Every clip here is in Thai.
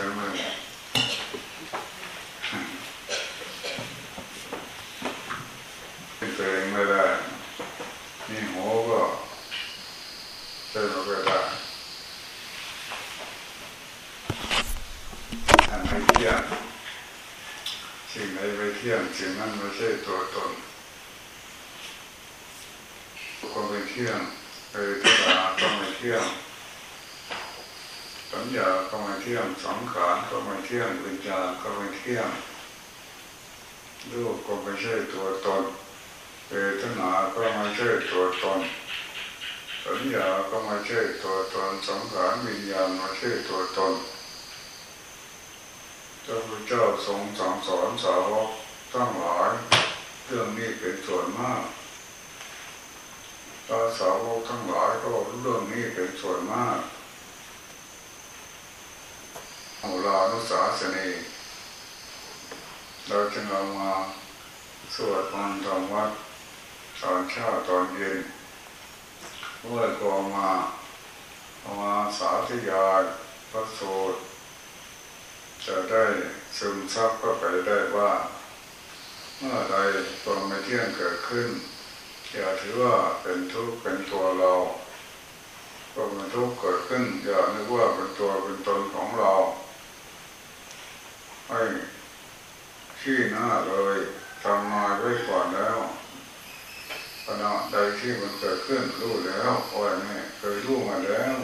จมือเป็นตัวเองไม่ได้นี่หูก็ใช้ไม่ได้อันไม่เที่ยงสิ่งไหนไม่เที่ยงสิ่งนั้นไม่ใช่ตัวตนความเป็นเที่ยงเออที่ตาก็ไม่เที่ยง สัญญาก็ไม่เที่ยงสังขารก็ไม่เที่ยงวิญญาณก็ไม่เที่ยงรูปก็ไม่ใช่ตัวตนเวทนาก็ไม่ใช่ตัวตนสัญญาก็ไม่ใช่ตัวตนสังขารวิญญาณไม่ใช่ตัวตนพระพุทธเจ้าทรงสั่งสอนสาวกทั้งหลายเรื่องนี้เป็นส่วนมากตาสาวกทั้งหลายก็เรื่องนี้เป็นส่วนมาก โอลานุสาสนีเราจึงเอามาสวดมนต์ทำวัดตอนเช้าตอนเย็นเมื่อก็มาเอามาสาธยายพระสูตรจะได้ซึมซับก็ไปได้ว่า เมื่อใดความไม่เที่ยงเกิดขึ้นอย่าถือว่าเป็นทุกข์เป็นตัวเราความเป็นทุกข์เกิดขึ้นอย่านึกว่าเป็นตัวเป็นตนของเรา ให้ขี้หน้าเลยทำมาไว้ก่อนแล้วขณะใดที่มันเกิดขึ้นรู้แล้วโอ้ยนี่เคยรู้มาแล้ว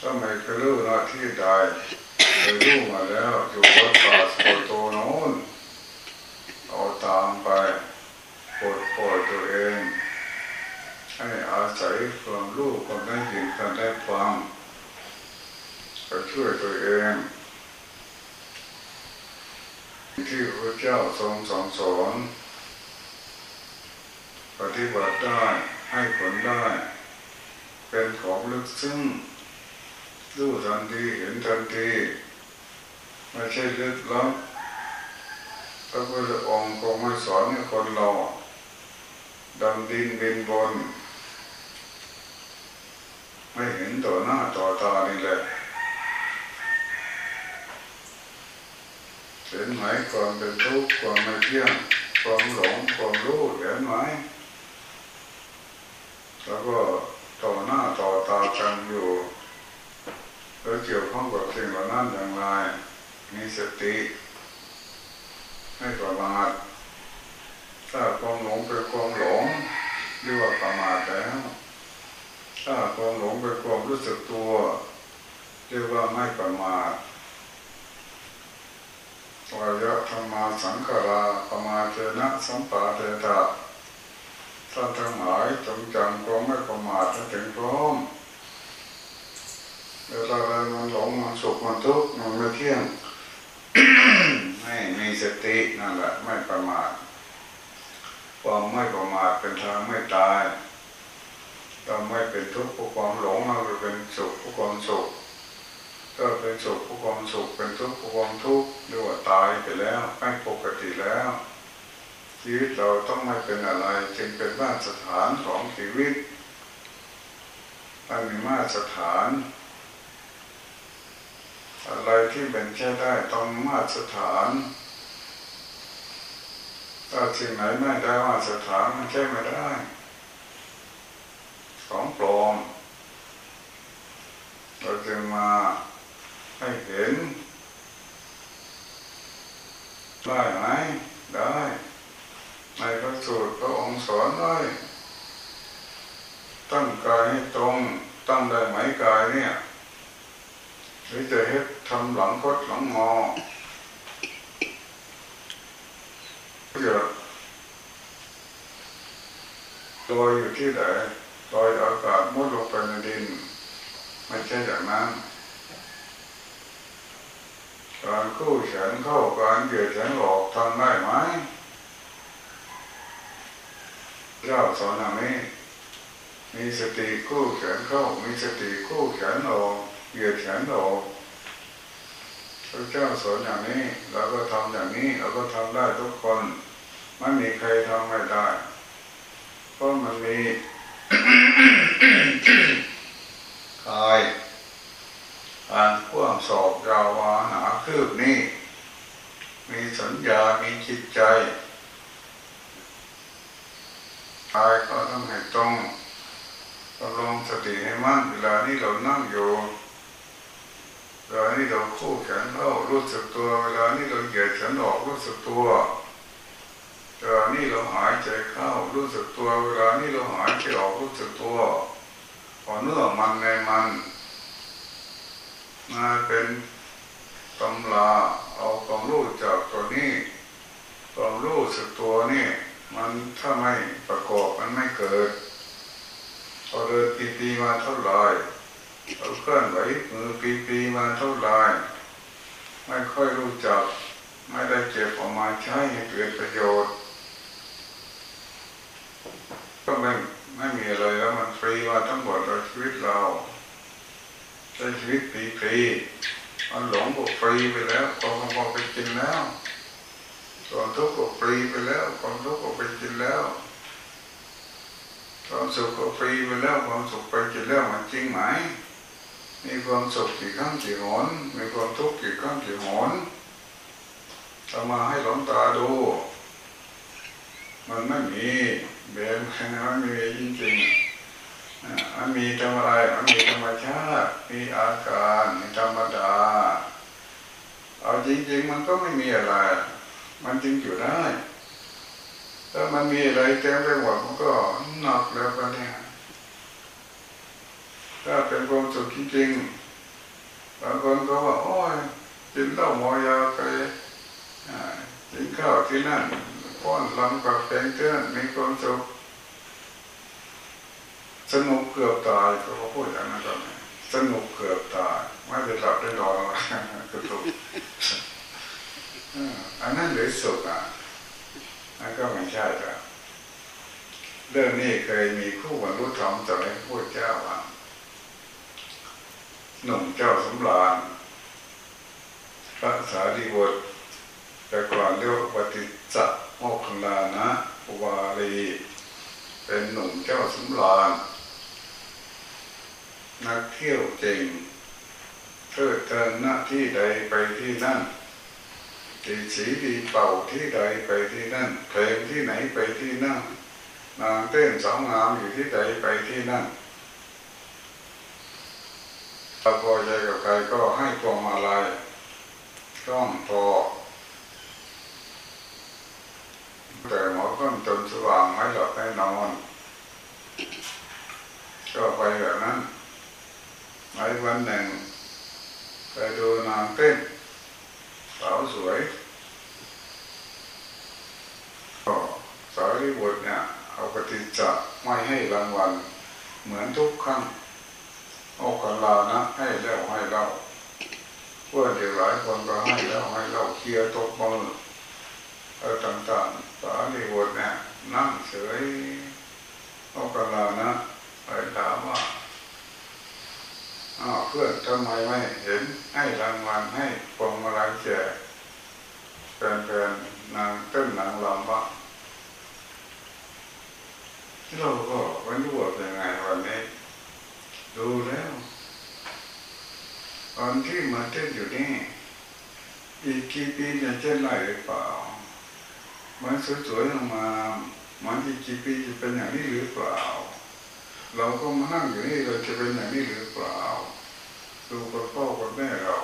ถ้าไม่เคยรู้หน้าที่ใดเคยรู้มาแล้วอยู่วัดป่าโสโตโน้นเอาตามไปปลดปล่อยตัวเองให้อาศัยความรู้ความได้ยินความได้ฟังก็ช่วยตัวเอง ที่พระเจ้าทรงสอนสอนปฏิบัติได้ให้ผลได้ เป็นของลึกซึ้งรู้ทันทีเห็นทันทีไม่ใช่ลึกลับพระพุทธองค์คงไม่สอนให้คนเราดำดินเป็นบน ไม่เห็นต่อหน้าต่อตานี่แหละ เห็นไหมความเป็นทุกข์ความไม่เที่ยงความหลงความรู้เห็นไหมแล้วก็ต่อหน้าต่อตากันอยู่แล้วเกี่ยวข้องกับสิ่งเหล่านั้นอย่างไรมีสติไม่ประมาทถ้าความหลงเป็นความหลงเรียกว่าประมาทแล้วถ้าความหลงเป็นความรู้สึกตัวเรียกว่าไม่ประมาท วายะธรรมาสังขาราประมาเจนะสัมปาเตตะท่านทั้งหลายจงจำความไม่ประมาทให้ถึงพร้อมเวลาอะไรมันหลงมันสุขมันทุกข์มันไม่เที่ยงไม่มีสตินั่นแหละไม่ประมาทความไม่ประมาทเป็นทางไม่ตายเราไม่เป็นทุกข์เพราะความหลงเราเป็นสุขเพราะความสุข ถ้าเป็นสุขเพราะความสุขเป็นทุกข์เพราะความทุกข์เรียกว่าตายไปแล้วไม่ปกติแล้วชีวิตเราต้องไม่เป็นอะไรจึงเป็นมาตรสถานของชีวิตมันมีมาตรสถาน อะไรที่เป็นใช้ได้ต้องมาตรสถานถ้าสิ่งไหนไม่ได้มาตรสถานมันใช้ไม่ได้ของปลอมเราจึงมา ให้เห็น ได้ไหมได้ในพระสูตรพระองค์สอนไว้ตั้งกายให้ตรงตั้งได้ไหมกายเนี่ยหรือจะเฮ็ดทำหลังคดหลังงอจะลอยอยู่ที่ไหนลอยอากาศมุดลงไปในดิน ไม่ใช่จากนั้น การคู่แขนเข้าการเหยียดแขนออกทำได้ไหมเจ้าสอนอย่างนี้มีสติคู่แขนเข้า มีสติคู่แขนออกเหยียดแขนออกพระเจ้าสอนอย่างนี้เราก็ทำอย่างนี้เราก็ทำได้ทุกคนไม่มีใครทำไม่ได้เพราะมันมีกาย การกว้างศอกยาวาหนาคืบนี้ มีสัญญา มีจิตใจกายก็ต้องให้ตรงตรลงสติให้มั่นเวลานี้เรานั่งอยู่เวลานี้เราคู่แขนเข้ารู้สึกตัว เวลานี้เราเหยียดแขนออกรู้สึกตัวเวลานี้เราหายใจเข้ารู้สึกตัว เวลานี้เราหายใจออกรู้สึกตัวพอเนื้อมันในมัน มาเป็นตำลาเอาความรู้จากตัวนี้ความรู้สึกตัวนี่มันถ้าไม่ประกอบมันไม่เกิดพอเดินปีปีมาเท่าไหร่เราเคลื่อนไหวมือปีปีมาเท่าไหร่ไม่ค่อยรู้จัก ไม่ได้เก็บออกมาใช้ให้เกิดประโยชน์ก็ไม่ไม่มีอะไรแล้วมันฟรีมาทั้งหมดเราชีวิตเรา ช้ชีวิตปีปีมันหลงก็ฟรีไปแล้วความพอไปกินแล้วความทุกข์ก็ฟรีไปแล้วความทุกข์ก็ไปกินแล้วความสุขก็ฟรีไปแล้วความสุขไปกินแล้วมันจริงไหมมีความสุขกี่ครั้งกี่หนมีความทุกข์กี่ครั้งกี่หนเอามาให้หลงตาดู มันไม่มีเบนมันไม่มีจริงๆ มันมีธรรมอะไรมันมีธรรมชาติมีอาการมีธรรมดา เอาจริง ๆ มันก็ไม่มีอะไร มันจึงอยู่ได้ถ้ามันมีอะไรเต็มไปหมดมันก็หนักแล้วกันเนี่ยถ้าเป็นความสุขจริงๆบางคนก็ว่าโอ้ยกินเหล้ามอยาไปกินข้าวที่นั่นป้อนลำกับแกงเตือนมีความสุข สนุกเกือบตายเขาพูดอย่างนั้นก็สนุกเกือบตายไม่ได้หลับได้นอนก็ถูกอันนั้นหรือสุขอะนั่นก็ไม่ใช่ครับเรื่องนี้เคยมีคู่บรรลุธรรมจากพระพุทธเจ้าว่าหนุ่มเจ้าสำราญพระสารีบุตรแต่ก่อนเรียกปฏิจักโมคคลานะวารี เป็นหนุ่มเจ้าสำราญ นักเที่ยวเก่งเพื่อเทินหน้าที่ใดไปที่นั่นดีสีดีเป่าที่ใดไปที่นั่นเพลงที่ไหนไปที่นั่นนางเต้นสาวงามอยู่ที่ใดไปที่นั่นถ้าพอใจกับใครก็ให้พวงมาลัยต้องพอแต่หมอก็จนสว่างไม่หลับไม่นอน ก็ไปแบบนั้น ในวันหนึ่งไปดูนางเต้นสาวสวยก็สาวที่บทเนี่ยเอาปฏิจจะไม่ให้รางวัล เหมือนทุกครั้งโอกันลานะ ให้แล้วให้เล่าเพื่อนหลายคนก็ให้แล้วให้เล่าเคลียร์ตกมือเออต่างๆสาวที่บทเนี่ยนั่งเฉยโอกันลานะไปถามว่า อ้าวเพื่อนทำไมไม่เห็นให้รางวัลให้พวงมาลัยแจกแฟนๆนางเต้นนางลำบ้างเราก็ไม่รู้ว่าเป็นไงวันนี้ดูแล้วตอนที่มาเต้นอยู่นี่อีกกี่ปีจะเต้นได้หรือเปล่า มันสวยๆมามันอีกกี่ปีจะเป็นอย่างนี้หรือเปล่า เราก็มานั่งอยู่นี่เราจะเป็นอย่างนี้หรือเปล่าดูกับพ่อกับแม่เรา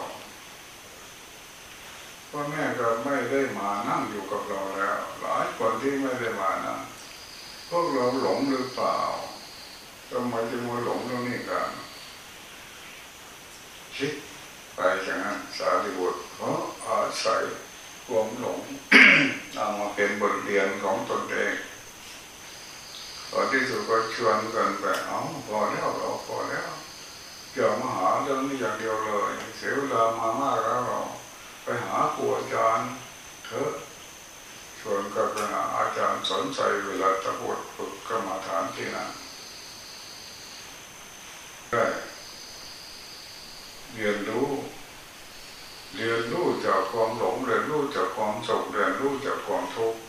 พ่อแม่ก็ไม่ได้มานั่งอยู่กับเราแล้ว หลายคนที่ไม่ได้มานั่งพวกเราหลงหรือเปล่าทำไมจะมาหลงเรื่องนี้กันคิดไปอย่างนั้นสาธิบุตรเพราะอาศัยความหลงเอามาเป็นบทเรียนของตนเอง ตอที่สุดก็ชวนกันไปเอาพอแล้วเราพอแล้วอย่ามาหาเรื่องนี้อย่างเดียวเลย เสียเวลามามากแล้วเรา ไปหาครูอาจารย์เถอะชวนกันไปหาอาจารย์สนใจเวลาจะบวชฝึกกรรมฐานที่นั่นได้เรียนรู้เรียนรู้จากความหลงเรียนรู้จากความสุขเรียนรู้จากความทุกข์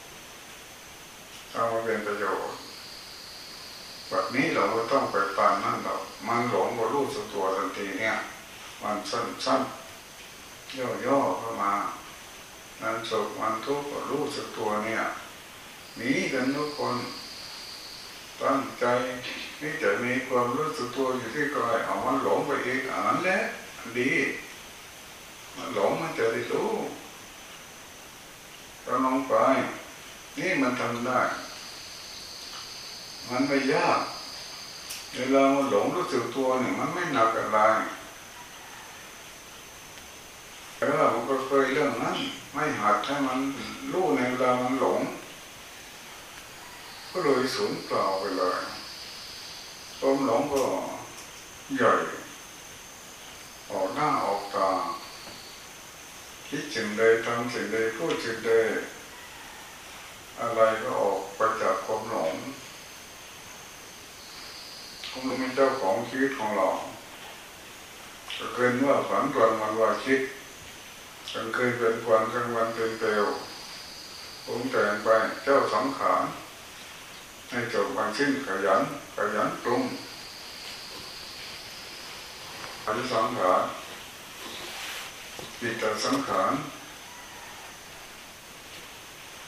เอามาเป็นประโยชน์ แบบนี้เราก็ต้องไปปานนั่นเรามันหลงก็รู้สึกตัวทันทีเนี่ย มันสั้นๆย่อๆเข้ามานั้นสุขมันทุกข์รู้สึกตัวเนี่ยหนีกันทุกคนตั้งใจนี่จะมีความรู้สึกตัวอยู่ที่กายเอามันหลงไปเองอ่านแหละดีมันหลงมันจะได้รู้ก็ลองไปนี่มันทำได้ มันไม่ยากเวลามันหลงรู้สึกตัวเนี่ยมันไม่หนักอะไรแต่ว่าผมก็เคยเรื่องนั้น ไม่หัดให้มันรู้ในเวลามันหลง ก็เลยสูญเปล่าไปเลยความหลงก็ใหญ่ออกหน้าออกตาคิดสิ่งใดทำสิ่งใดพูดสิ่งใดอะไรก็ออกไปจากความหลง มหลงเป็นเจ้าของชีวิตของเราก็เกินว่าฝันกลางวันว่าคิดกลางคืนเป็นควันกลางวันเป็นเปลวปรุงแต่งไปเจ้าสังขารให้จบบางชิ้นขยันขยันปรุงขันสังขารจิตสังขาร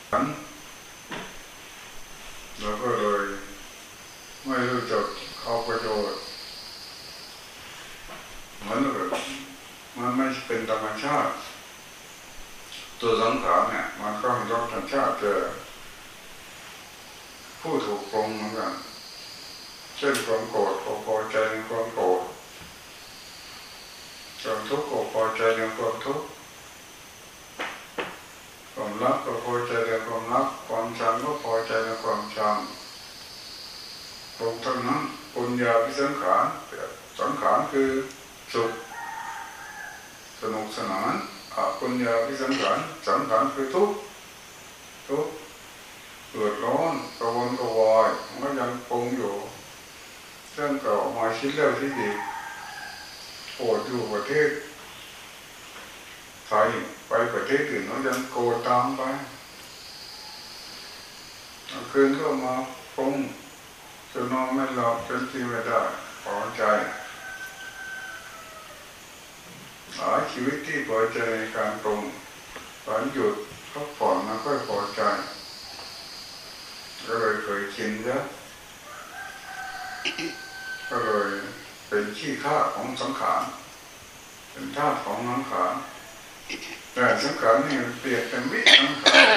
ขันเราก็เลยไม่รู้จัก เอาประโยชน์เหมือนกับมันไม่เป็นธรรมชาติ ตัวสังขารเนี่ย มันก็ยกธรรมชาติเจอผู้ถูกปรงเหมือนกันเช่นความโกรธก็พอใจในความโกรธความทุกข์ก็พอใจในความทุกข์ความรักก็พอใจในความรักความชังก็พอใจในความชังตรงทั้งนั้น ปุญญาพิสังขารสังขารคือสุขสนุกสนานอาปุญญาพิสังขารสังขารคือทุกข์ทุกข์เกิดร้อนกระวนกระวายมันก็ยังปงอยู่เรื่องเก่ามาคิดแล้วที่ดีโกรธอยู่ประเทศไทยไปประเทศอื่นมันยังโกรธตามไปคืนก็มาปง จะนอนไม่หลับจนที่ไม่ได้พอใจหาชีวิตที่พอใจในการปรุงตอนหยุดพักผ่อนมันก็พอใจก็เลยเคยชินเยอะก็เลยเป็นขี้ข้าของสังขารเป็นธาตุของสังขารแต่สังขารนี่เปลี่ยนเป็นวิสังขาร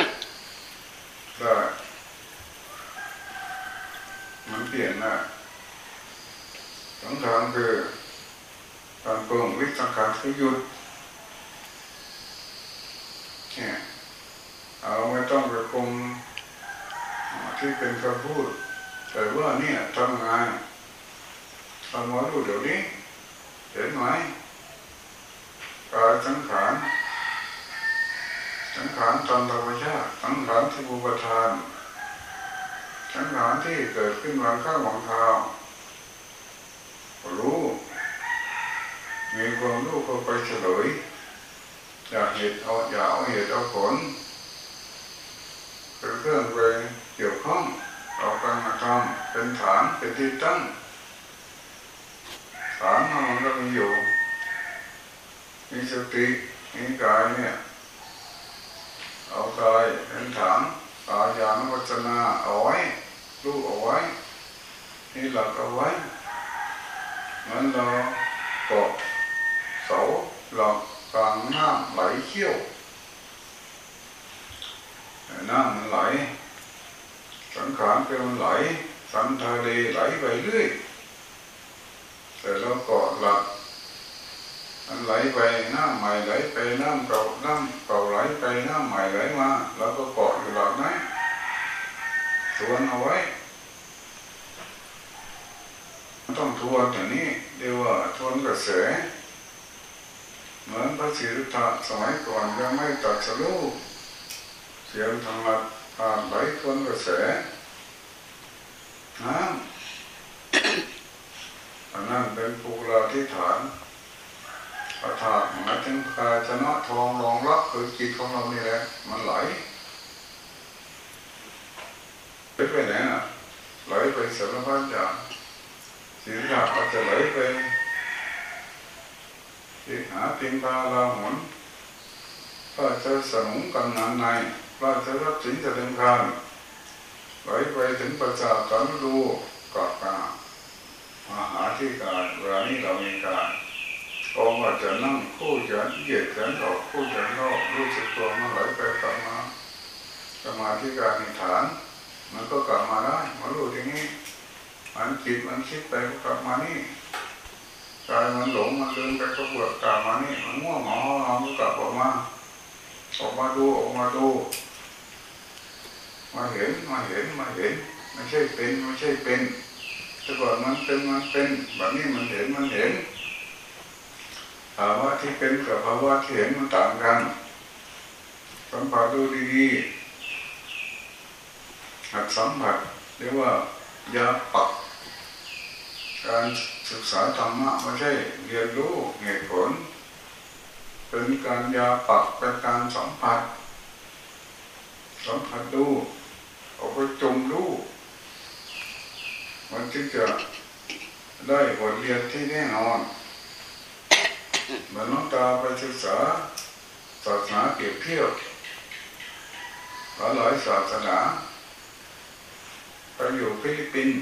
ได้มัน เปลี่ยนได้สังขารคือการปรุงวิสังขารคือหยุดเนี่ยเอาไม่ต้องไปปรุงที่เป็นคำพูด แต่ว่าเนี่ยทำงานทำมาดูเดี๋ยวนี้เห็นไหมกายสังขารสังขารตามธรรมชาติสังขารที่บุปทาน สังขารที่เกิดขึ้นวันข้าวของข้าวรู้ มีความรู้ก็ไปเฉลยอย่าเหตุเอาอย่าเอาเหตุเอาผลเป็นเครื่องไปเกี่ยวข้องเอาไปมาทำเป็นฐานเป็นที่ตั้งฐานมันก็มีอยู่มีสติมีกายเนี่ยเอากายเป็นฐานกายานุวัจนาเอาไว้ รู้เอาไว้นี่หลักเอาไว้เหมือนเราเกาะเสาหลักกลางน้ำไหลเขี้ยวน้ำมันไหล สังขารเป็นมันไหล สันทะเลไหลไปเรื่อย แต่เราเกาะหลักมันไหลไปน้ำใหม่ไหลไปน้ำเก่าน้ำเก่าไหลไปน้ำใหม่ไหลมาเราก็เกาะอยู่หลักนั้น ทวนเอาไว้ต้องทวนอย่างนี้เรียกว่าทวนกระแสเหมือนพระศิริธาสมัยก่อนยังไม่ตัดสรู้เสียงทางลัดผ่านไหลทวนกระแสน้ำอันนั้นเป็นภูราที่ฐานพระธาตุมันถึงกาชนะทองรองรับคือจิตของเรานี่แหละมันไหล ไหลไปไหนน่ะไหลไปสารพัดอย่างศิริธาอาจจะไหลไปที่หาพิงพาลาหุนพระเจ้าสนุงกันนันในพระเจ้ารับสินจะเดินทางไหลไปถึงประชาการดูกอบกามาหาที่การเวลานี้เรามีการกองว่าจะนั่งคู่จะเหยียดแขนออกคู่จะนอกรู้สึกตัวมันไหลไปกลับมาสมาธิการนิฐาน มันก็กลับมาได้มารู้ทีนี้ มันคิดมันคิดไปก็กลับมานี่กายมันหลงมันเดินไปก็เบื่อกลับมานี่มันง่วงหงาเราก็กลับออกมาออกมาดูออกมาดูมาเห็นมาเห็นมาเห็นไม่ใช่เป็นไม่ใช่เป็นแต่ก่อนมันเป็นมันเป็นแบบนี้มันเห็นมันเห็นภาวะที่เป็นกับภาวะที่เห็นมันต่างกันสัมผัสดูดีๆ หัดสัมผัสเรียกว่ายาปัก การศึกษาธรรมะไม่ใช่เรียนรู้เหตุผล เป็นการยาปักเป็นการสัมผัส สัมผัสดูเอาไปจมดูมันจึงจะได้บทเรียนที่แน่นอนเหมือนน้องตาไปศึกษาศาสนาเปรียบเทียบหลายหลายศาสนา อยู่ฟิลิปปินส์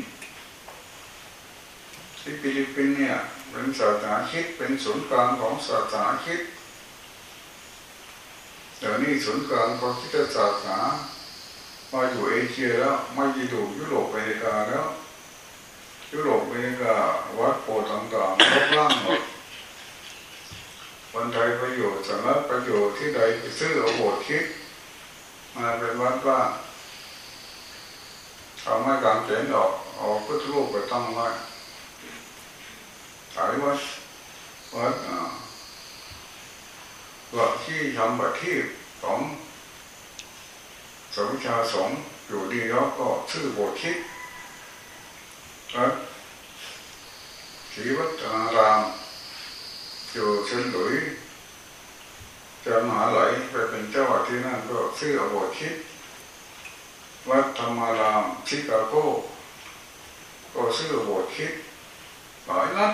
ที่ฟิลิปปินส์เนี่ยเป็นศาสนาคริสต์เป็นศูนย์กลางของศาสนาคริสต์เดี๋ยวนี้ศูนย์กลางของคริสต์ศาสนามาอยู่เอเชียแล้วมาอยู่ยุโรปอเมริกาแล้ว ยุโรปอเมริกาวัดโบสถ์ต่างๆรกร้างหมดคนไทยไปอยู่สำนักไปอยู่ที่ใดไปซื้อเอาโบสถ์คริสต์มาเป็นวัดบ้า เอาไม้กางเขนออกเอาพุทธรูปไปตั้งไว้ขายวัดวัดวัดที่ทำบัตรที่ของสมชาสงอยู่ดีแล้วก็ชื่อโบสถ์คิดวัดศรีวัฒนารามอยู่เชนหลุยจะมหาไหลไปเป็นเจ้าที่นั่นก็ชื่อโบสถ์คิด วัดธรรมารามชิคาโกก็ชื่อโบสถ์คิดหลายนัด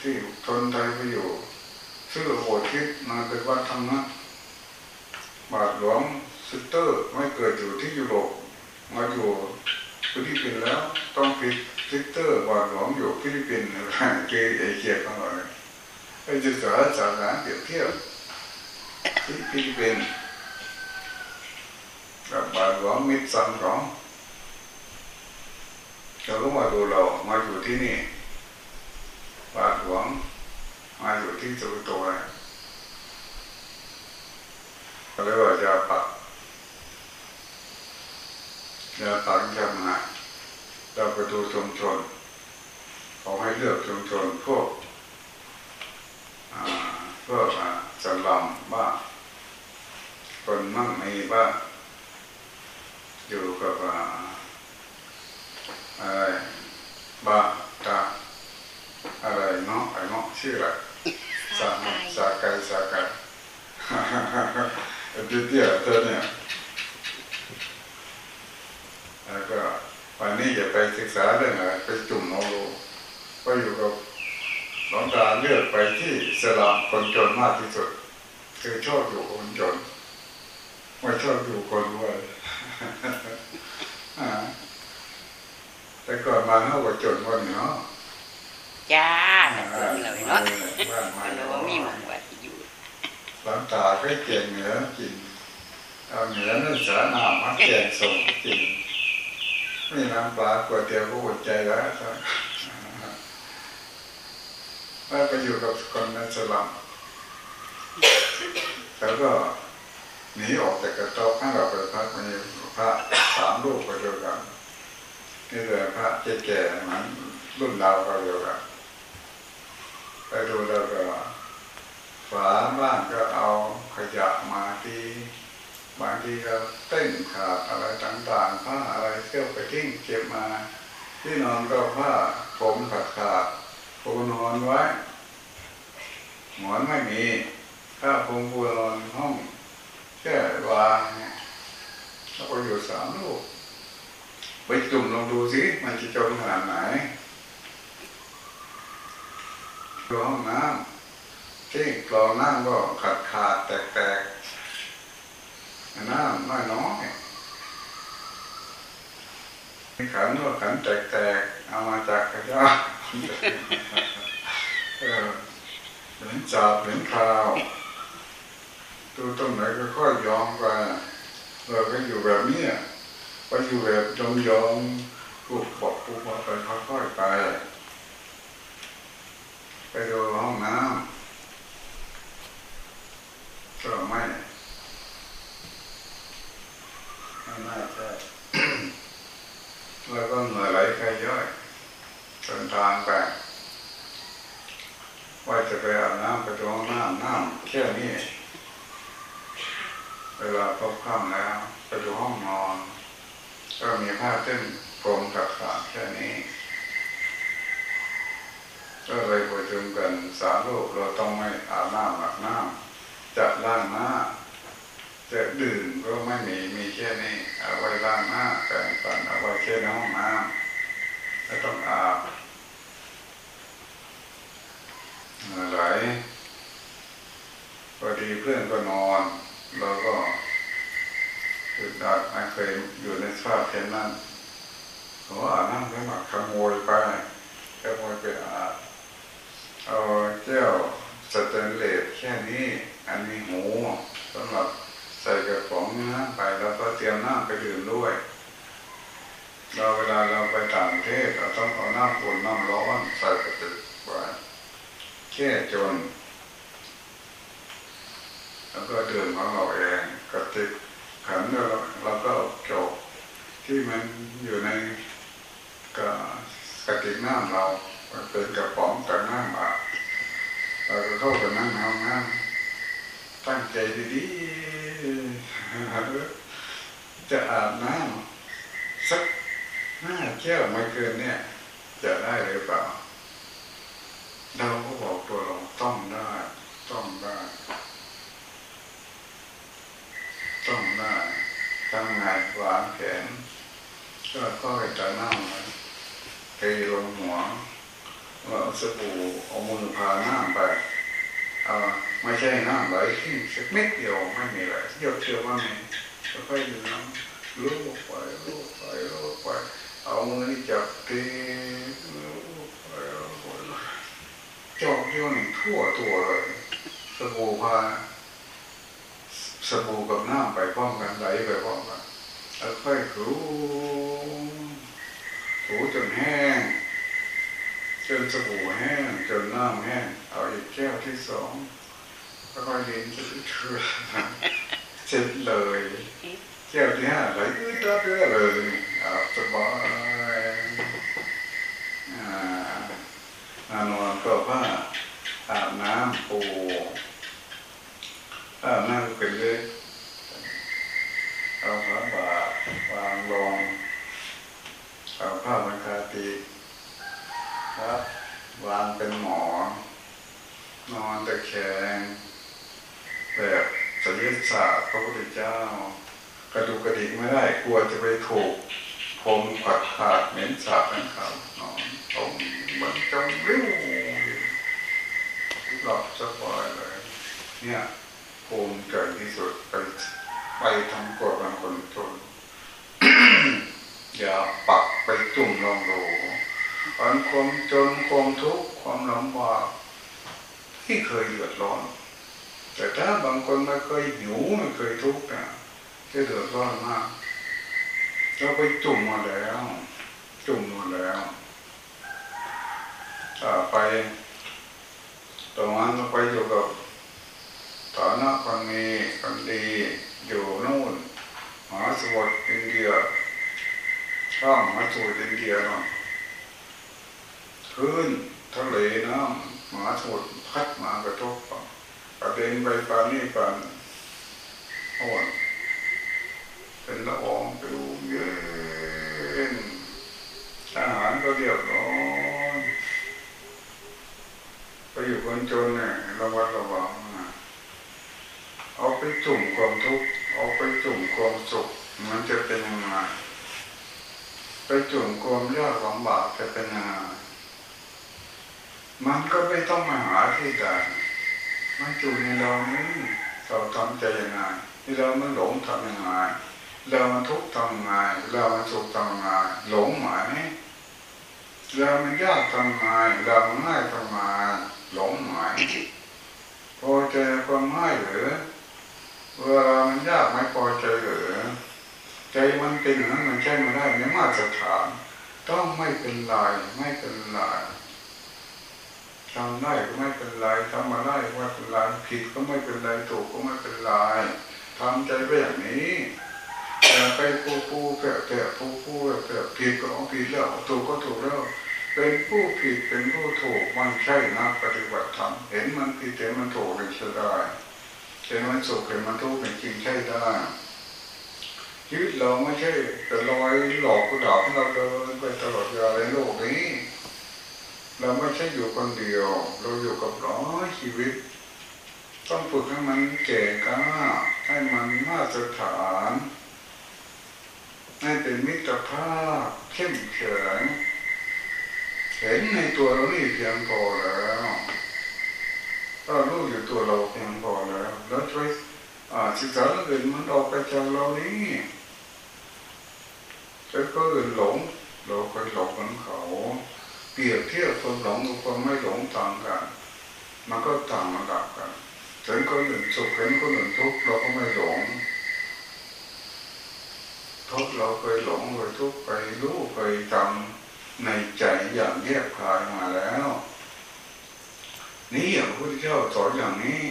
ที่คนไทยไปอยู่ชื่อโบสถ์คิดมาเป็นวัดธรรมะบาทหลวงซิสเตอร์ไม่เกิดอยู่ที่ยุโรปมาอยู่ฟิลิปปินส์แล้วต้องปิดซิสเตอร์บาทหลวงอยู่ฟิลิปปินส์เกย์เอเชียทั้งหมดไปศึกษาศาสนาเปรียบเทียบที่ฟิลิปปินส์ กับบาทหลวงมิตรสังของเขาก็มาดูเรามาอยู่ที่นี่บาทหลวงมาอยู่ที่สุโตยก็เรียกว่ายาปักยาปักยามาเราไปดูชุมชนเขาให้เลือกชุมชนพวกพวกสลัมบ้างคนมั่งมีบ้าง อยู่กับอะไรบาตาอะไรเนาะไอ้เนาะชื่ออะไรสาสาไกสาไกดิเดียเธอเนี่ยแล้วก็วันนี้จะไปศึกษาเรื่องอะไรไปจุ่มโนโลไปอยู่กับหลวงตาเลือกไปที่สลามคนจนมากที่สุด คือชอบอยู่คนจนไม่ชอบอยู่คนรวย แต่ก่อนมาเขาก็จนวันเนาะจ้าแต่เพิ่งเลยเนาะเราว่ามีหมังว่าอยู่หลังตาก็เก่งเหนือกินเอาเหนือนั่นสาหนามาแกงส่งกินไม่น้ำปลาก๋วยเตี๋ยวก็อดใจแล้วถ้าไปอยู่กับคนในสลัมแล้วก็ หนีออกจากกระต๊อบให้เราไปพักมีพระสามรูปไปเดียวกันนี่เลยพระแก่ๆมันรุ่นเราก็เดียวกันไปดูแล้วก็ฝาบ้านก็เอาขยะมาทีบางทีก็เต้นขาดอะไรต่างๆผ้าอะไรเที่ยวไปทิ้งเก็บมา ที่นอนก็ผ้าผมขาดขาดปูนอนไว้หมอนไม่มีถ้าปูปูนอนห้อง แค่วางแล้วก็อยู่สามลูกไปจุ่มลองดูสิมันจะจมขนาดไหนดูห้องน้ำที่กรองน้ำก็ขาดขาดแตกแตกน้ำน้อยน้อยขันก็ขันแตกแตกเอามาจากกระยาเหมือนจับเหมือนคราว ตัวตรงไหนก็ค่อยยอมไปเราก็อยู่แบบนี้ไปอยู่แบบยอมยอมผูกบอกผูกบอกไปค่อยๆไป ไปดูห้องน้ำก็ไม่ไม่น่าจะแล้วก็เหนื่อยไหลใครย่อยเดินทางไปว่าจะไปอาบน้ำไปดูห้องน้ำน้ำแค่นี้ เวลาพบค่ำแล้วไปดูห้องนอน ก็มีผ้าเส้นกลมกับขาแค่นี้ก็เลยประชุมกันสามลูกเราต้องไม่อาบน้ำหลักน้ำจะล้างหน้า จะดื่มก็ไม่มีมีแค่นี้เอาไว้ล้างหน้าแปรงฟันเอาไว้แค่ในห้องน้ำไม่ต้องอาบไหลพอดีเพื่อนก็นอน เราก็คือดัดไม่เคยอยู่ในสภาพเช่นนั้นเพราะว่านั่งไม่มาขโมยไปขโมยไปอาบเอาแก้วสแตนเลสแค่นี้ อันนี้หูสำหรับใส่กระป๋องน้ำไปแล้วก็เตรียมน้ำไปดื่มด้วย เราเวลาเราไปต่างประเทศเราต้องเอาน้ำอุ่นน้ำร้อนใส่กระติกไว้แค่จน แล้วก็เดื่มของเราเองกติกขันเราเราก็เกี่ยวที่มันอยู่ในกระกติกน้ำเรามันเป็นกระป๋องกับน้ำอะเราก็เข้าไปนั่งห้องน้ำตั้งใจดีๆจะอาบน้ำสักห้าแก้วไม่เกินเนี่ย จะได้หรือเปล่าเราก็บอกตัวเราต้องได้ ต้องได้ ต้องได้ ทำงานวางแขนก็ค่อยจะนั่งเทลงหัวเอาสบู่เอามือพาหน้ำไปเอาไม่ใช่น้ำไหลขึ้นสักเม็ดเดียวไม่มีอะไรเดียวเชื่อว่ามีก็ค่อยดูน้ำลูบไปลูบไปลูบไปเอามือจับตีลูบไปลูบไปจอกโยนทั่วตัวเลยสบู่พา สบู่กับน้ำไปพร้อมกันไหลไปพร้อมกันแล้วค่อยถูถูจนแห้งจนสบู่แห้งจนน้ำแห้งเอาอีกแก้วที่สองแล้วก็เย็นจะเถื่อเสร็จเลยแก้วที่ห้าไหลอื้อเรื่อเลยอาบสบายอ่านอนก็ผ้าอาบน้ำปู ถ้านั่งเป็นเลยเอาผ้าบาทวางลงเอาผ้ามันคาตีครับวางเป็นหมอนนอนตะแคงแบบสยิศาสตร์พระพุทธเจ้า กระดูกกระดิกไม่ได้ กลัวจะไปถูกผมขัดขาดเหม็นสาบนั่นเขานอนตรงมันจงริ้วหลับสบายเลย เนี่ย ภูมิใจที่สุดไปไปทำกฎบางคนจน อย่าปักไปจุ่มลองดูอันความจนความทุกข์ความลำบากที่เคยเดือดร้อน แต่ถ้าบางคนไม่เคยหิวไม่เคยทุกข์นะจะเดือดร้อนมากเราไปจุ่มมาแล้ว จุ่มมาแล้วถ้าไปตรงนั้นเราไปอยู่กับ ฐานะคนมีคนดีอยู่นู่นมหาสมุทรอินเดียข้ามมหาสมุทรอินเดียเนาะ ขึ้นทะเลน้ำหมาสมุทรพัดมากระทบกระเด็นไปปานี่ปานอ่อนเป็นละอองไปดูเย็นอาหารก็เรียบร้อยไปอยู่คนจนเนี่ยระวัดระวังนะเอาไปจุ่มความทุกข์เอาไปจุ่มความสุข มันจะเป็นยังไงไปจุ่มความยากลำบากจะเป็นยังไง มันก็ไม่ต้องมาหาที่ใดมันอยู่ในเรานี่เราทำใจยังไงที่เรามันหลงทำยังไงเรามันทุกข์ทำยังไงเรามันสุขทำยังไงหลงไหมเรามันยากทำยังไงเรามันง่ายทำยังไงหลงไหมพอใจความง่ายหรือเวลามันยากไม่พอใจหรือใจมันเป็นอย่างนั้นมันใช่ไม่ได้ในมาตรฐานต้องไม่เป็นลายไม่เป็นลาย ทำได้ก็ไม่เป็นไรทำมาได้ก็ไม่เป็นไรผิดก็ไม่เป็นไรถูกก็ไม่เป็นไรทำใจไปอย่างนี้อย่าไปปูปูแผลแผลปูปูแผลผิดก็เอาผิดแล้วถูกก็ถูกแล้วเป็นผู้ผิดเป็นผู้ถูกมันใช่นักปฏิบัติธรรมเห็นมันผิดเห็นมันถูกเป็นใช่ได้เห็นมันสุขเห็นมันทุกข์เป็นจริงใช่ได้ชีวิตเราไม่ใช่แต่ลอยหลอกกระดาษเราเดินไปตลอดเวลาในโลกนี้ เราไม่ใช่อยู่คนเดียว เราอยู่กับร้อยชีวิต ต้องฝึกให้มันเก่งกล้าให้มันมาตรฐานให้เป็นมิตรภาพเข้มแข็งเห็นในตัวเรานี่เพียงพอแล้วถ้ารู้อยู่ตัวเราเพียงพอแล้ว แล้วช่วยศึกษาเรื่องอื่นมันออกไปจากเรานี้แต่ก็อื่นหลง เราเคยหลงกันเขา เปรียบเทียบความหลงกับความไม่หลงต่างกัน มันก็ต่างระดับกันเห็นคนอื่นสุขเห็นคนอื่นทุกข์เราก็ไม่หลงทุกข์เราเคยหลงเคยทุกข์เคยรู้เคยจำในใจอย่างแยกคายมาแล้ว นี่อย่างพระพุทธเจ้าสอนอย่างนี้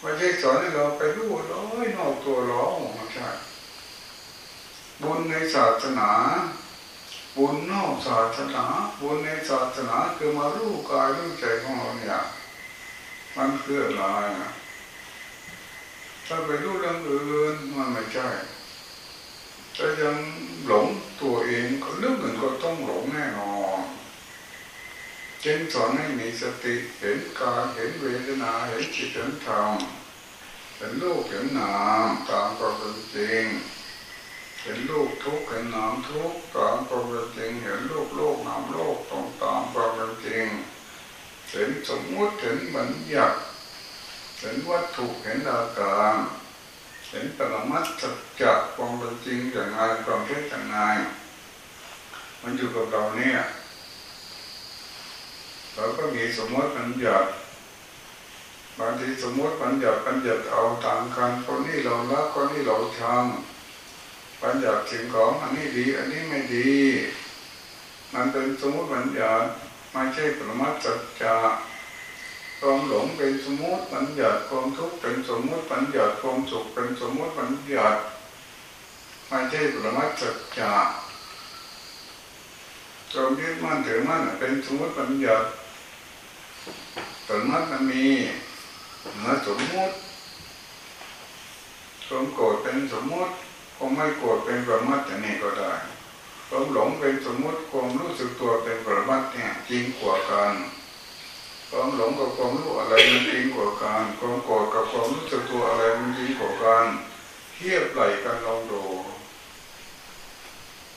ไม่ใช่สอนให้เราไปรู้ร้อยนอกตัวเราไม่ใช่บุญในศาสนา บุญนอกศาสนาบุญในศาสนาคือมารู้กายรู้ใจของเราเนี่ยมันคืออะไรถ้าไปรู้เรื่องอื่นมันไม่ใช่ถ้ายังหลงตัวเองก็เรื่องอื่นก็ต้องหลงแน่นอนจึงสอนให้มีสติเห็นกายเห็นเวทนาเห็นจิตเห็นธรรมเห็นโลกเห็นนามตามความเป็นจริง เห็นโลกทุกข์เห็นนามทุกข์ตามความเป็นจริงเห็นโลกโลกนามโลกต้องตามความเป็นจริงเห็นสมมติเห็นบัญญัติเห็นวัตถุเห็นอาการเห็นปรมัตถจักความเป็นจริงอย่างไรความเท็จอย่างไรมันอยู่กับเราเนี่ยเราก็มีสมมติบัญญัติบางทีสมมติบัญญัติบัญญัติเอาต่างกันคนนี้เราละคนนี้เราชัง บัญญัติสิ่งของอันนี้ดี อันนี้ไม่ดี มันเป็นสมมติบัญญัติไม่ใช่ปรมัตถจักความหลงเป็นสมมติบัญญัติความทุกข์เป็นสมมติบัญญัติความสุขเป็นสมมติบัญญัติไม่ใช่ปรมัตถจักความยึดมั่นถือมั่นเป็นสมมติบัญญัติปรมัตมันมีเหนือสมมติความโกรธเป็นสมมติ ความไม่โกรธเป็นปรมัตอย่างนี้ก็ได้ความหลงเป็นสมมติความรู้สึกตัวเป็นปรมัตเนี่ยจริงกว่ากันความหลงกับความรู้อะไรมันจริงกว่ากันความโกรธกับความรู้สึกตัวอะไรมันจริงกว่ากันเทียบไหลกันลองดู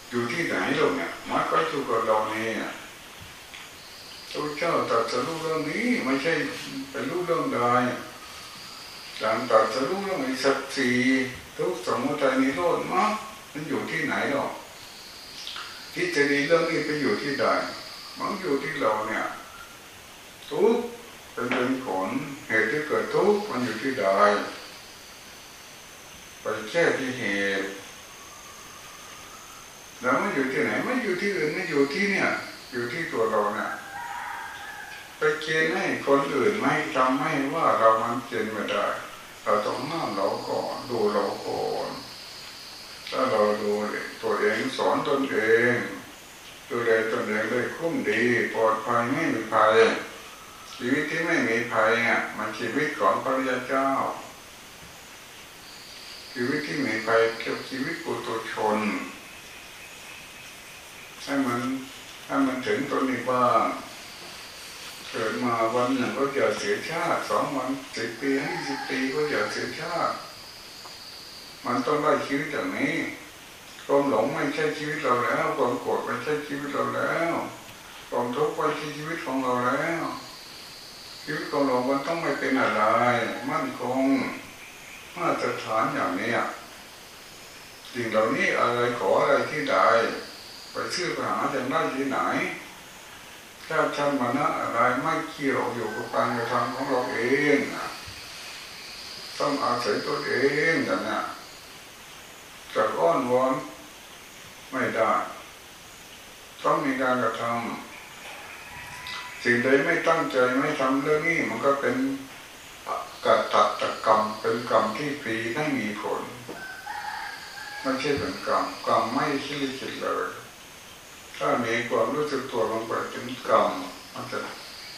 อยู่ที่ไหนหรอกเนี่ยมันก็อยู่กับเราเนี่ยพระเจ้าตรัสรู้เรื่องนี้ไม่ใช่เป็นรู้เรื่องใดการตรัสรู้เรื่องไอ้สัจสี ทุกสมุทัยนิโรธมั้งมันอยู่ที่ไหนหรอกทิฏฐิเรื่องนี้ไปอยู่ที่ใดมันอยู่ที่เราเนี่ย ทุกเป็นเป็นผลเหตุที่เกิดทุกมันอยู่ที่ใดไปแค่ที่เหตุแล้วไม่อยู่ที่ไหนไม่อยู่ที่อื่นไม่อยู่ที่เนี่ย อยู่ที่ตัวเราเนี่ยไปเกณฑ์ให้คนอื่นไม่ทำให้ว่าเรามันเกณฑ์ไม่ได้ เราต้องห้ามเราก่อนดูเราก่อนถ้าเราดูตัวเองสอนตนเอง ดูแลตนเองได้คุ้มดีปลอดภัยไม่มีภัยชีวิตที่ไม่มีภัยเนี่ยมันชีวิตของพระริยเจ้า ชีวิตที่มีภัยเกี่ยวชีวิตปุถุชนให้มันให้มันถึงตัวนี้บ้าง เกิดมาวันหนึ่งก็จะเสียชาติสองวันสิบปีห้สิบปีก็จะเสียชาติ มันต้องได้ชีวิตอย่างนี้ความหลงไม่ใช่ชีวิตเราแล้วความโกรธไม่ใช่ชีวิตเราแล้วความทุกข์ไม่ใช่ชีวิตของเราแล้วชีวิตของเรามันต้องไม่เป็นอะไร มั่นคงมาตรฐานอย่างนี้สิ่งเหล่านี้อะไรขออะไรที่ใดไปชื่อไปหาจะได้ที่ไหน ถ้าชันมานะอะไรไม่เกี่ยวอยู่กับการกระทำของเราเองต้องอาศัยตัวเองอย่างนี้จะอ้อนวอนไม่ได้ ต้องมีการกระทำสิ่งใดไม่ตั้งใจไม่ทำเรื่องนี้มันก็เป็นกตัตกรรมเป็นกรรมที่ปีไม่มีผลไม่ใช่เป็นกรรมกรรมไม่ชี้จิตเลย ถ้ามีความรู้สึกตัวลงไปถึงกรรมมันจะ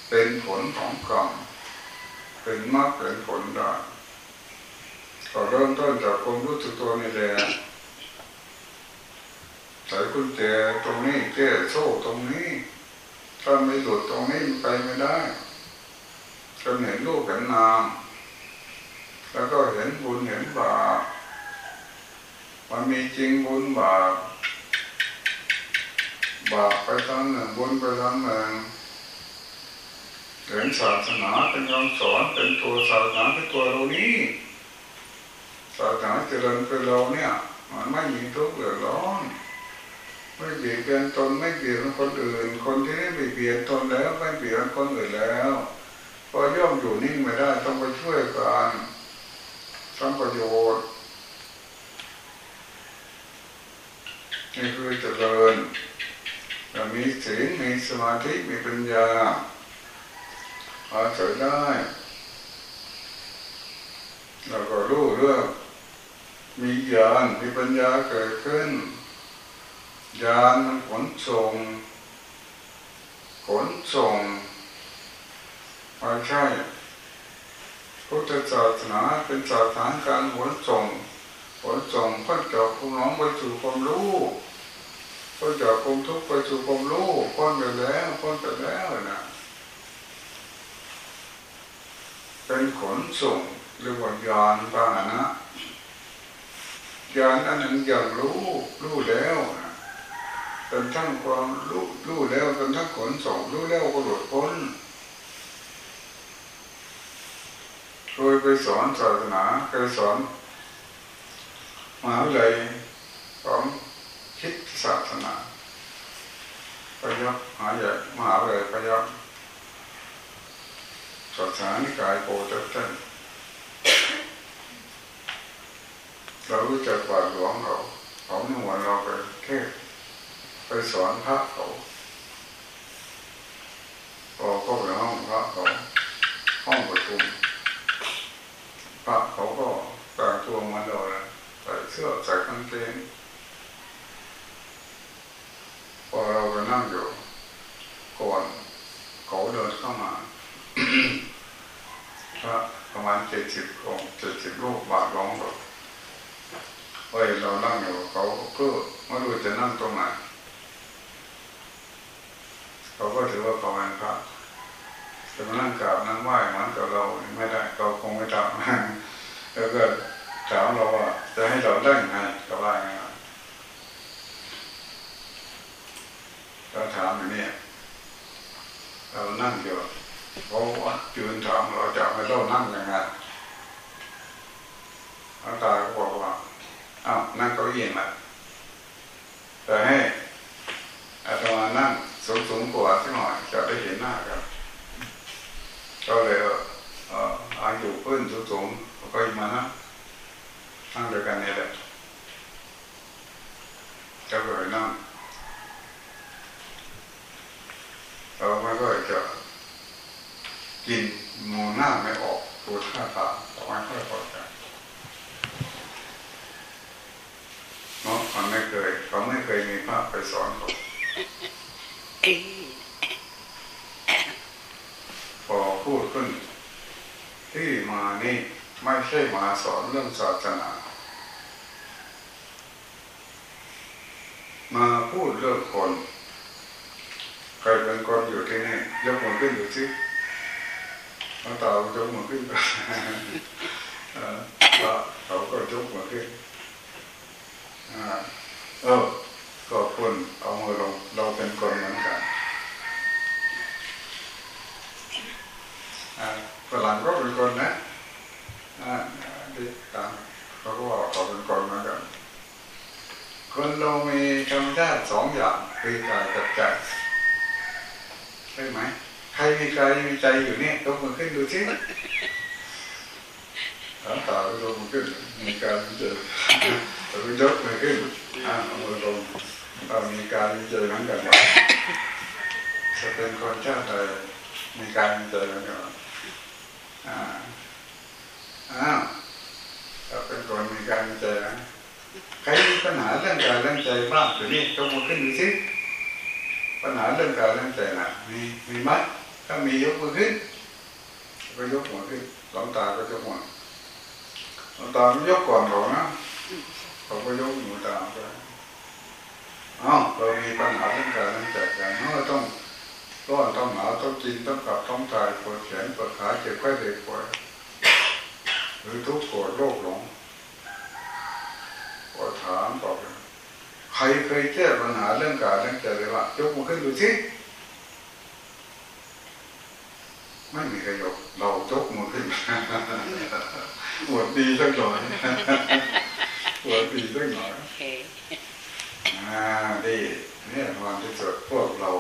เป็นผลของกรรมเป็นมากเป็นผลได้ก็เริ่มต้นจากความรู้สึกตัวนี่แหละใส่กุญแจตรงนี้แก้โซ่ตรงนี้ ถ้าไม่หลุดตรงนี้ไปไม่ได้จนเห็นรูปเห็นนาม แล้วก็เห็นบุญเห็นบาปมันมีจริงบุญบาป บาปไปทางหนึ่งบุญไปทางหนึ่งเห็นศาสนาเป็นคำสอนเป็นตัวศาสนาเป็นตัวเรานี้ศาสนาเจริญเป็นเราเนี่ยมันไม่มีทุกข์เดือดร้อนไม่เบียดเบียนตนไม่เบียดคนอื่น คนที่ไม่เบียดตนแล้วไม่เบียดคนอื่นแล้วพอย่อมอยู่นิ่งไม่ได้ต้องไปช่วยกันทำประโยชน์นี่คือเจริญ มีศีลมีสมาธิมีปัญญาอาศัยได้แล้วก็รู้เรื่องมีญาณมีปัญญาเกิดขึ้นญาณขนส่งขนส่งไม่ใช่พุทธศาสนาเป็นศาสนาการขนส่งขนส่งพ้นจาคุณน้องไปสู่ความรู้ พ้นจากความทุกข์ไปสู่ความรู้พ้นไปแล้วพ้นไปแล้วนะเป็นขนส่งเรียกว่ายานพานะยานอันนั้นอย่างรู้รู้แล้วนะเป็นทั้งความรู้รู้แล้วเป็นทั้งขนส่งรู้แล้วก็หลุดพ้นเคยไปสอนศาสนาเคยสอนมหาวิทยาลัยของ คิดศาสนาพยับหาใหญ่มหาวิทยาลัยพยับศาสนานิกายโปรเตสแตนต์เรารู้จักบาทหลวงเราเขาหน่วยเราไปเทศไปสอนพระเขาพอเข้าไปห้องพระเขาห้องประชุมพระเขาก็แต่งตัวมาโดยใส่เสื้อใส่กางเกง พอเราไปนั่งอยู่ก่อนเขาเดินเข้ามาพระประมาณเจ็ดสิบองค์เจ็ดสิบรูปบาทร้องแบบเฮ้ยเรานั่งอยู่เขาก็ไม่รู้จะนั่งตรงไหนเขาก็ถือว่าประมาณพระจะมานั่งกราบนั่งไหว้เหมือนกับเราไม่ได้เราคงไม่ทำแล้วก็ถามเราว่าจะให้เราได้งไงก็ว่าไง เราถามอย่างนี้เรานั่งอยู่เขายืนถามเราจะให้เรานั่งยังไงพระตาก็บอกว่าอ้าวนั่งเก้าอี้มาแต่ให้อาตมานั่งสูงสูงกว่าสักหน่อยจะได้เห็นหน้ากันก็เลยเอ่ออายุขึ้นสูงสูงก็มานะนั่งด้วยกันนี่แหละจะเลยนั่ง เราไม่ก็จะกินมองหน้าไม่ออกตัวท่าทางเราไม่ค่อยพอใจเนาะมันไม่เคยเขาไม่เคยมีพระไปสอนเขาพอพูดขึ้น ที่มานี่ไม่ใช่มาสอนเรื่องศาสนา มาพูดเรื่องคน ครเป็นคนอยู่ที่นี่ยกมือขึ้นอยู่สิเราตายกมือขึ้นเขาก็ยกมือขึ้นเออก็คนเอามือลงเราเป็นคนเหมือนกันฝรั่งก็เป็นคนนะดีตางเขาก็ว่าเขาเป็นคนเหมือนกันคนเรามีธรรมชาติสองอย่างคือกายกับใจ ใช่ไหมใครมีกายมีใจอยู่เนี่ยยกมือขึ้นดูสิถามตาก็ยกมือขึ้นมีกายมีใจเรายกมือขึ้นอ่ามือลงเรามีกายมีใจเหมือนกันจะเป็นคนชาติใดมีกายมีใจเหมือนกันอ่าอ้าวเราเป็นคนมีกายมีใจนะใครมีปัญหาเรื่องกายเรื่องใจบ้างตัวนี้ยกมือขึ้นดูสิ ปัญหาเรื่องกายเรื่องใจนะมีมีไหมถ้ามียกมือขึ้นก็ยกมือขึ้นหลงตาก็ยกมือหลงตาไม่ยกก่อนหรอกนะเขาก็ยกมือตามไปอ้าวเรามีปัญหาเรื่องกายเรื่องใจกันเราต้องร้อนต้องหนาวต้องกินต้องกลับต้องตายปวดแขนปวดขาเจ็บไข้เด็กป่วยหรือทุกข์โกรธโรคหลงก็ถามตอบ ใครเคยแก้ปัญหาเรื่องกายเรื่องใจเลยว่ายกมือขึ้นดูสิไม่มีใครยกเรายกมือขึ้นปวดดีสักหน่อยปวดดีสักหน่อยอ่าดีเนี่ยความที่สุดพวกเรา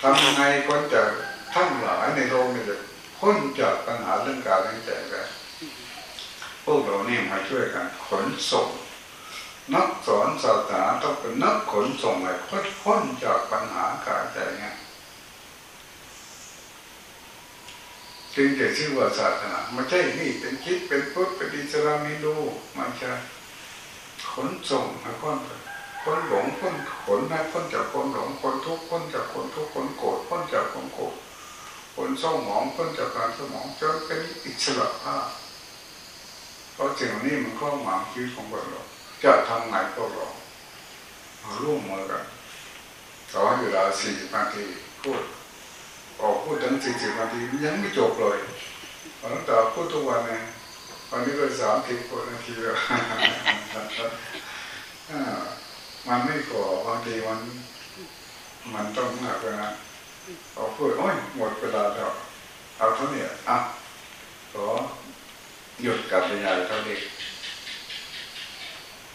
ทำยังไงคนจะทั้งหลายในโลกนี้จะพ้นจากปัญหาเรื่องการเรื่องใจกันพวกเรานี่มาช่วยกันขนส่ง นักสอนศาสนาต้องเป็นนักขนส่งให้พ้นพ้นจากปัญหาการใจเนี่ยจึงจะชื่อว่าศาสนาไม่ใช่นี่เป็นคิดเป็นพุทธเป็นอิสลามฮินดูม่ใช่ขนส่งให้พ้นคนหลงพ้นขนให้พ้นจากคนหลงคนทุกข์พ้นจากคนทุกข์คนโกรธพ้นจากคนโกรธคนเศร้าหมองพ้นจากการสมองจนเป็นอิสระภาพเพราะสิ่งนี้มันข้อหมายชีวิตของเรา จะทำไงพวกเราร่วมมือกันสอนเวลาสี่สิบนาทีพูดออกพูดถึงสี่สิบนาทียังไม่จบเลยตอนต่อพูดทุกวันเลยวันนี้ก็สามสิบกว่านาทีแล้วมันไม่พอบางทีมัน มันต้องมากเลยนะเอาพูดโอ้ยหมดเวลาแล้วเอาเท่านี้อะขอหยุดกับบรรยาเท่านี้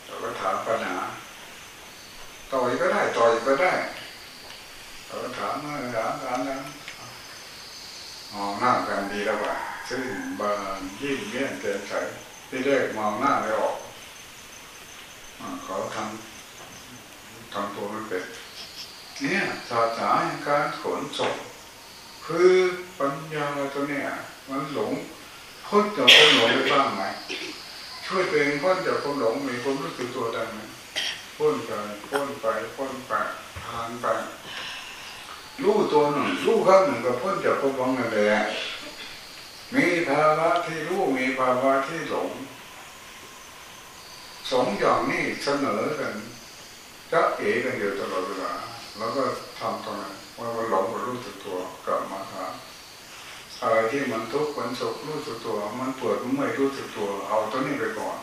เราก็ถามปัญหาต่อยก็ได้ต่อยก็ได้เราก็ถามมาถามถามนะมองหน้ากันดีแล้วว่าซึ่งบานยิ้มเงี้ยเต็มใสที่แรกมองหน้าไม่ออกขอทำทำตัวมันเป็นเนี่ยศาสนาการขนส่งคือปัญญาตัวเนี้ยมันหลงพ้นจากความหลงได้บ้างไหม ช่วยตัวเองพ้นจากความหลงมีความรู้สึกตัวได้ไหมพ้นไปพ้นไปพ้นไปทานไปรู้ตัวหนึ่งรู้ข้างหนึ่งก็พ้นจากความหลงนั่นแหละมีภาวะที่รู้มีภาวะที่หลงสองอย่างนี้เสนอกันจะเอ๋กันอยู่ตลอดเวลา แล้วก็ทำตรงนั้นว่ามันหลงก็รู้สึกตัวกลับมาหา อะไรที่มันทุกข์มันสุขรู้สึกตัว มันปวดมันไม่รู้สึกตัว เอาตัวนี้ไปก่อน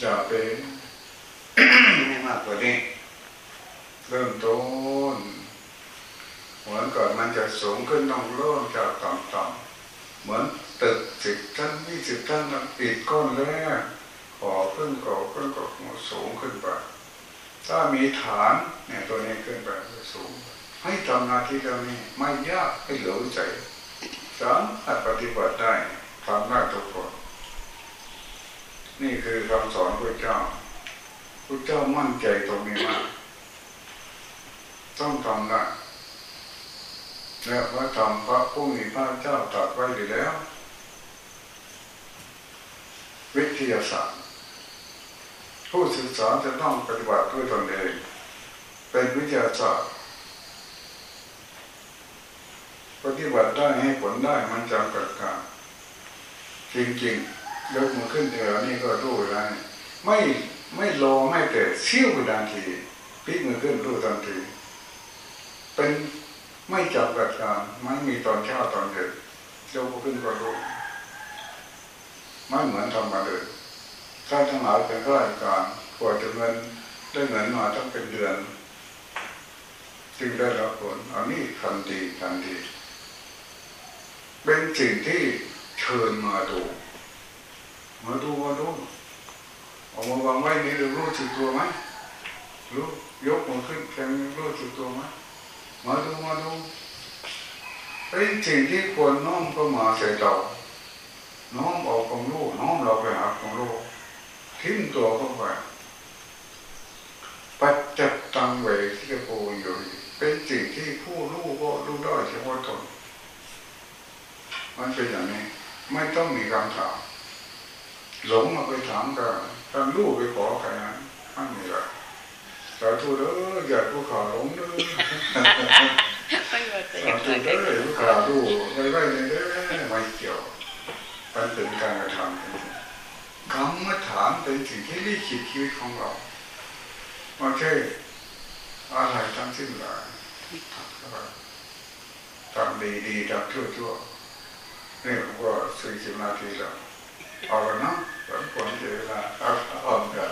อย่าไปไม่มากกว่านี้ เริ่มต้นเหมือนก่อนมันจะสูงขึ้นต้องเริ่มจากต่ำๆเหมือนตึกสิบชั้นยี่สิบชั้นมันปิดก้อนแรกก่อขึ้นก่อขึ้นก่อสูงขึ้นไปถ้ามีฐานเนี่ยตัวนี้ขึ้นไปสูง ให้ทำหน้าที่ตรงนี้ไม่ยากให้เหลือใจ สามารถปฏิบัติได้ทำได้ทุกคนนี่คือคำสอนพระเจ้าพระเจ้ามั่นใจตรงนี้มาก ต้องทำได้และพระธรรมพระผู้มีพระเจ้าตรัสไว้ดีแล้ว วิทยาศาสตร์ ผู้ศึกษาจะต้องปฏิบัติด้วยตนเอง เป็นวิทยาศาสตร์ ปฏิบัติได้ให้ผลได้มันจำกัดการจริงๆยกมือขึ้นเดียวนี่ก็รู้แล้วไม่ไม่รอไม่แต่เชี่ยววินาทีพลิกมือขึ้นรู้ทันทีเป็นไม่จำกัดการไม่มีตอนเช้าตอนเย็นยกมือขึ้นก็รู้ไม่เหมือนทำมาเลยถ้าทั้งหลายเป็นข้าราชการกว่าจะเงินได้เงินมาต้องเป็นเดือน จึงได้รับผลอันนี้ทันทีทันที เป็นสิ่งที่เชิญมาดู มาดูมาดูเอามาวางไว้นี่รู้สึกตัวไหมรู้ยกมือขึ้นแข็งรู้สึกตัวไหมมาดูมาดูเป็นสิ่งที่ควรน้อมเข้ามาใส่เราน้อมออกของลูกน้อมเราไปหาของลูกทิ้งตัวเข้าไปปัจจัตตังเวที่จะโกอยู่เป็นสิ่งที่ผู้รู้ก็รู้ได้เฉพาะตน มันเป็นอย่างนี้ ไม่ต้องมีคำถามหลงมาไปถามกันท่านรู้ไปขอใครนั้นท่านมีอะไรสาธุเด้ออย่าผู้ขาหลงเด้อไม่ว่าจะอสาย่างธุไรเด้อผู้ขาดูไม่ไม่เลยเด้อไม่เกี่ยวมันเป็นการกระทำคำมาถามเป็นสิ่งที่ลิขิตชีวิตของเราไม่ใช่อะไรทั้งสิ้นเลยทำดีดีทำชั่วชั่ว นี่ก็สี่สิบนาทีแล้วเอาละเนาะผลผนเวลาเอาพร้อมกัน